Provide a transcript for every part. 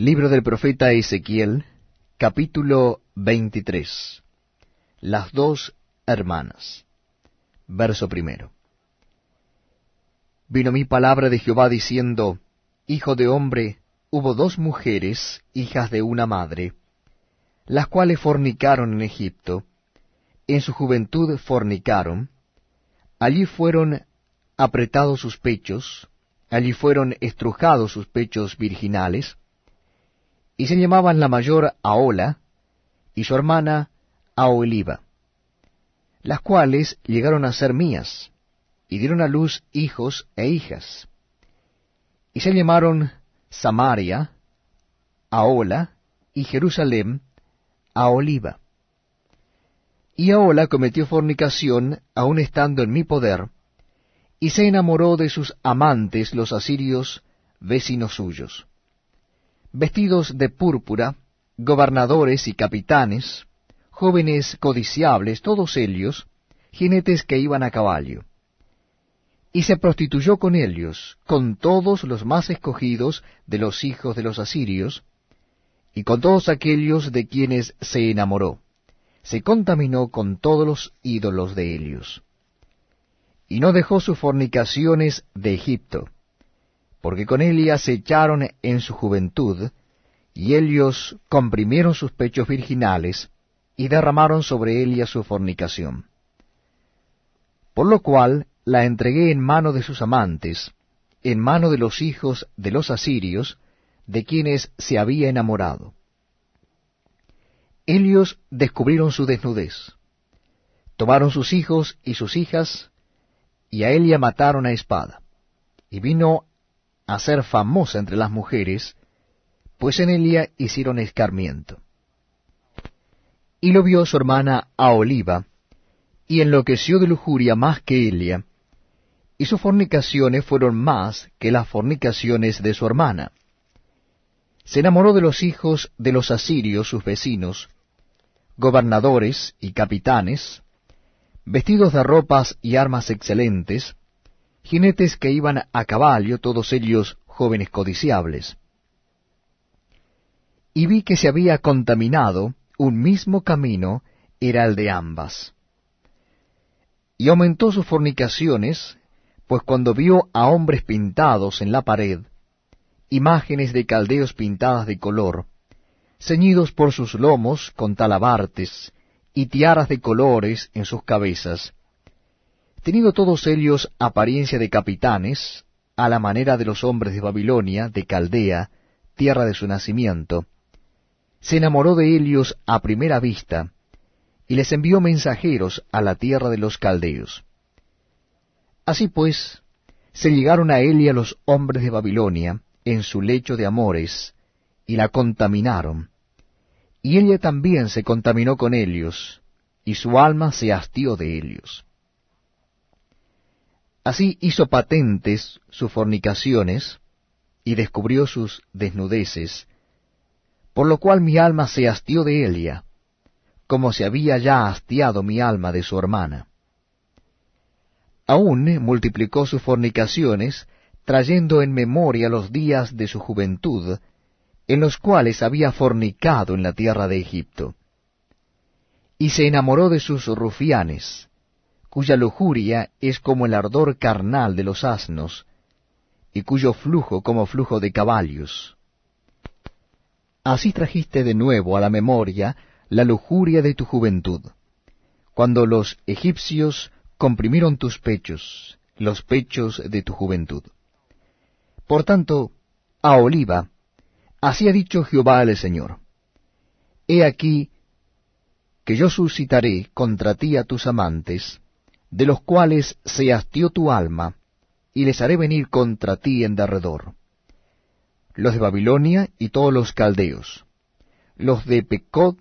Libro del profeta Ezequiel, capítulo 23. Las dos hermanas. Verso primero. Vino mi palabra de Jehová diciendo, Hijo de hombre, hubo dos mujeres, hijas de una madre, las cuales fornicaron en Egipto, en su juventud fornicaron, allí fueron apretados sus pechos, allí fueron estrujados sus pechos virginales, y se llamaban la mayor Aola y su hermana Aoliva, las cuales llegaron a ser mías, y dieron a luz hijos e hijas. Y se llamaron Samaria, Aola y Jerusalén, Aoliva. Y Aola cometió fornicación aun estando en mi poder, y se enamoró de sus amantes los asirios, vecinos suyos vestidos de púrpura, gobernadores y capitanes, jóvenes codiciables, todos ellos, jinetes que iban a caballo. Y se prostituyó con ellos, con todos los más escogidos de los hijos de los asirios, y con todos aquellos de quienes se enamoró. Se contaminó con todos los ídolos de ellos. Y no dejó sus fornicaciones de Egipto porque con ella se echaron en su juventud, y ellos comprimieron sus pechos virginales, y derramaron sobre ella su fornicación. Por lo cual la entregué en mano de sus amantes, en mano de los hijos de los asirios, de quienes se había enamorado. Ellos descubrieron su desnudez, tomaron sus hijos y sus hijas, y a Elia mataron a espada. Y vino a ser famosa entre las mujeres, pues en Elia hicieron escarmiento. Y lo vio su hermana Oliva, y enloqueció de lujuria más que Elia, y sus fornicaciones fueron más que las fornicaciones de su hermana. Se enamoró de los hijos de los asirios, sus vecinos, gobernadores y capitanes, vestidos de ropas y armas excelentes, jinetes que iban a caballo, todos ellos jóvenes codiciables. Y vi que se había contaminado un mismo camino, era el de ambas. Y aumentó sus fornicaciones, pues cuando vio a hombres pintados en la pared, imágenes de caldeos pintadas de color, ceñidos por sus lomos con talabartes y tiaras de colores en sus cabezas, teniendo todos ellos apariencia de capitanes, a la manera de los hombres de Babilonia, de Caldea, tierra de su nacimiento, se enamoró de ellos a primera vista, y les envió mensajeros a la tierra de los caldeos. Así pues, se llegaron a Elia los hombres de Babilonia en su lecho de amores, y la contaminaron. Y ella también se contaminó con ellos, y su alma se hastió de ellos. Así hizo patentes sus fornicaciones y descubrió sus desnudeces, por lo cual mi alma se hastió de Elia, como se había ya hastiado mi alma de su hermana. Aún multiplicó sus fornicaciones, trayendo en memoria los días de su juventud, en los cuales había fornicado en la tierra de Egipto. Y se enamoró de sus rufianes, cuya lujuria es como el ardor carnal de los asnos, y cuyo flujo como flujo de caballos. Así trajiste de nuevo a la memoria la lujuria de tu juventud, cuando los egipcios comprimieron tus pechos, los pechos de tu juventud. Por tanto, a Oliva, así ha dicho Jehová el Señor, He aquí que yo suscitaré contra ti a tus amantes, de los cuales se hastió tu alma, y les haré venir contra ti en derredor. Los de Babilonia y todos los caldeos, los de Pecod,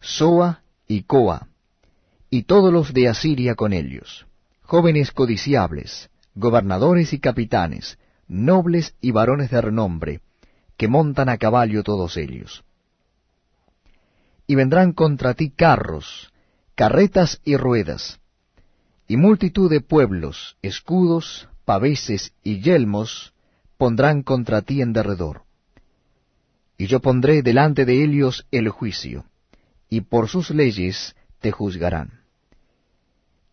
Soa y Coa, y todos los de Asiria con ellos, jóvenes codiciables, gobernadores y capitanes, nobles y varones de renombre, que montan a caballo todos ellos. Y vendrán contra ti carros, carretas y ruedas, y multitud de pueblos, escudos, paveses y yelmos pondrán contra ti en derredor. y yo pondré delante de ellos el juicio, y por sus leyes te juzgarán.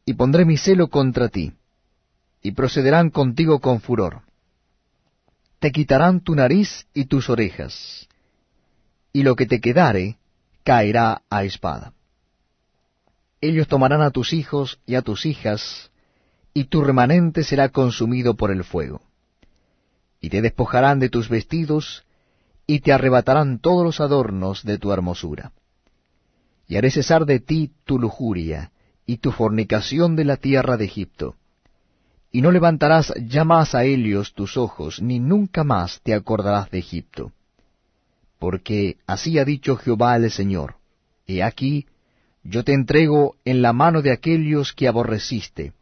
Y pondré mi celo contra ti, y procederán contigo con furor. Te quitarán tu nariz y tus orejas, y lo que te quedare caerá a espada. Ellos tomarán a tus hijos y a tus hijas, y tu remanente será consumido por el fuego. Y te despojarán de tus vestidos, y te arrebatarán todos los adornos de tu hermosura. Y haré cesar de ti tu lujuria, y tu fornicación de la tierra de Egipto. Y no levantarás ya más a ellos tus ojos, ni nunca más te acordarás de Egipto. Porque así ha dicho Jehová el Señor, He aquí, yo te entrego en la mano de aquellos que aborreciste,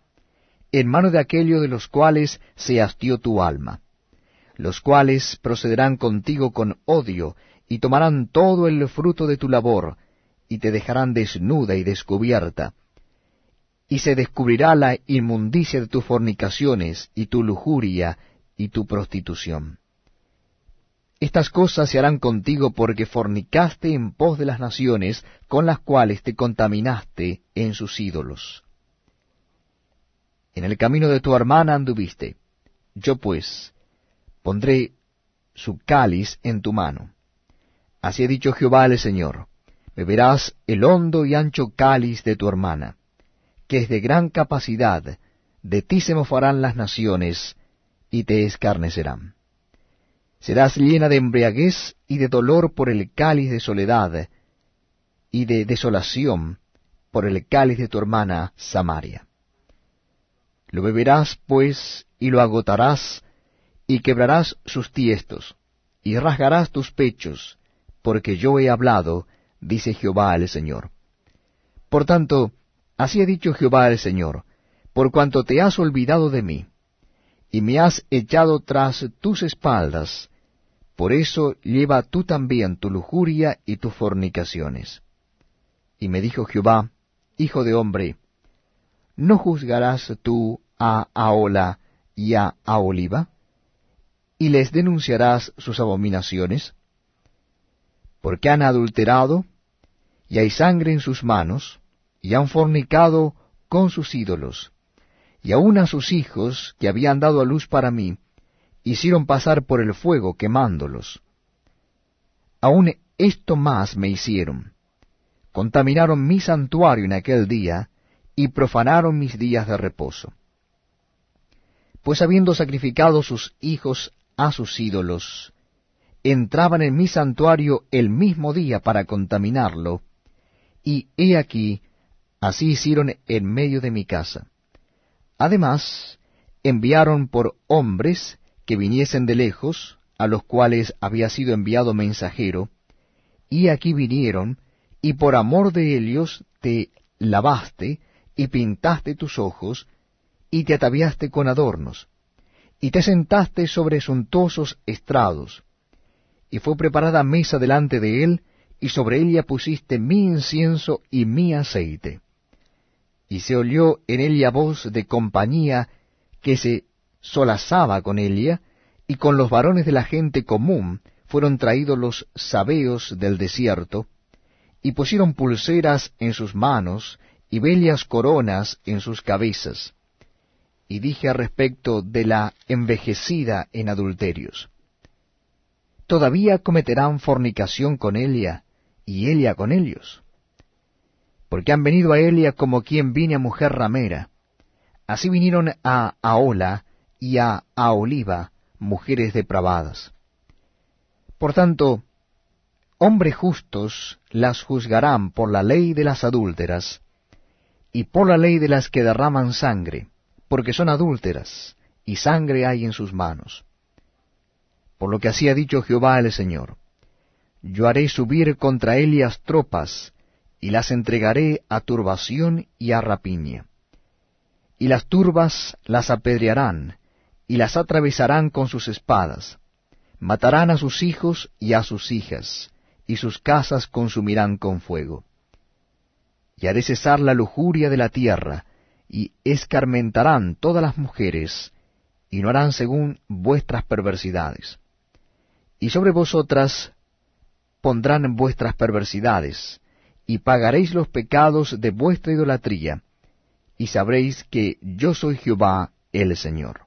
en mano de aquellos de los cuales se hastió tu alma, los cuales procederán contigo con odio, y tomarán todo el fruto de tu labor, y te dejarán desnuda y descubierta, y se descubrirá la inmundicia de tus fornicaciones, y tu lujuria, y tu prostitución. Estas cosas se harán contigo porque fornicaste en pos de las naciones con las cuales te contaminaste en sus ídolos. En el camino de tu hermana anduviste. Yo pues pondré su cáliz en tu mano. Así ha dicho Jehová el Señor. Beberás el hondo y ancho cáliz de tu hermana, que es de gran capacidad, de ti se mofarán las naciones, y te escarnecerán. Serás llena de embriaguez y de dolor por el cáliz de soledad y de desolación por el cáliz de tu hermana Samaria. Lo beberás, pues, y lo agotarás, y quebrarás sus tiestos, y rasgarás tus pechos, porque yo he hablado, dice Jehová el Señor. Por tanto, así ha dicho Jehová el Señor, por cuanto te has olvidado de mí, y me has echado tras tus espaldas, por eso lleva tú también tu lujuria y tus fornicaciones. Y me dijo Jehová, Hijo de hombre, ¿no juzgarás tú a Aola y a Aholiba? ¿Y les denunciarás sus abominaciones? Porque han adulterado, y hay sangre en sus manos, y han fornicado con sus ídolos, y aun a sus hijos, que habían dado a luz para mí, hicieron pasar por el fuego quemándolos. Aun esto más me hicieron. Contaminaron mi santuario en aquel día, y profanaron mis días de reposo. Pues habiendo sacrificado sus hijos a sus ídolos, entraban en mi santuario el mismo día para contaminarlo, y he aquí, así hicieron en medio de mi casa. Además, enviaron por hombres que viniesen de lejos, a los cuales había sido enviado mensajero, y aquí vinieron, y por amor de ellos te lavaste, y pintaste tus ojos, y te ataviaste con adornos, y te sentaste sobre suntuosos estrados, y fue preparada mesa delante de él, y sobre ella pusiste mi incienso y mi aceite. Y se oyó en ella voz de compañía que se solazaba con ella, y con los varones de la gente común fueron traídos los sabeos del desierto, y pusieron pulseras en sus manos, y bellas coronas en sus cabezas. Y dije al respecto de la envejecida en adulterios. Todavía cometerán fornicación con Elia, y Elia con ellos. Porque han venido a Elia como quien vine a mujer ramera. Así vinieron a Aola, y a Oliva, mujeres depravadas. Por tanto, hombres justos las juzgarán por la ley de las adúlteras, y por la ley de las que derraman sangre, porque son adúlteras, y sangre hay en sus manos. Por lo que así ha dicho Jehová el Señor, yo haré subir contra ellas tropas, y las entregaré a turbación y a rapiña. Y las turbas las apedrearán, y las atravesarán con sus espadas. Matarán a sus hijos y a sus hijas, y sus casas consumirán con fuego. Y haré cesar la lujuria de la tierra, y escarmentarán todas las mujeres, y no harán según vuestras perversidades. Y sobre vosotras pondrán vuestras perversidades, y pagaréis los pecados de vuestra idolatría, y sabréis que yo soy Jehová el Señor.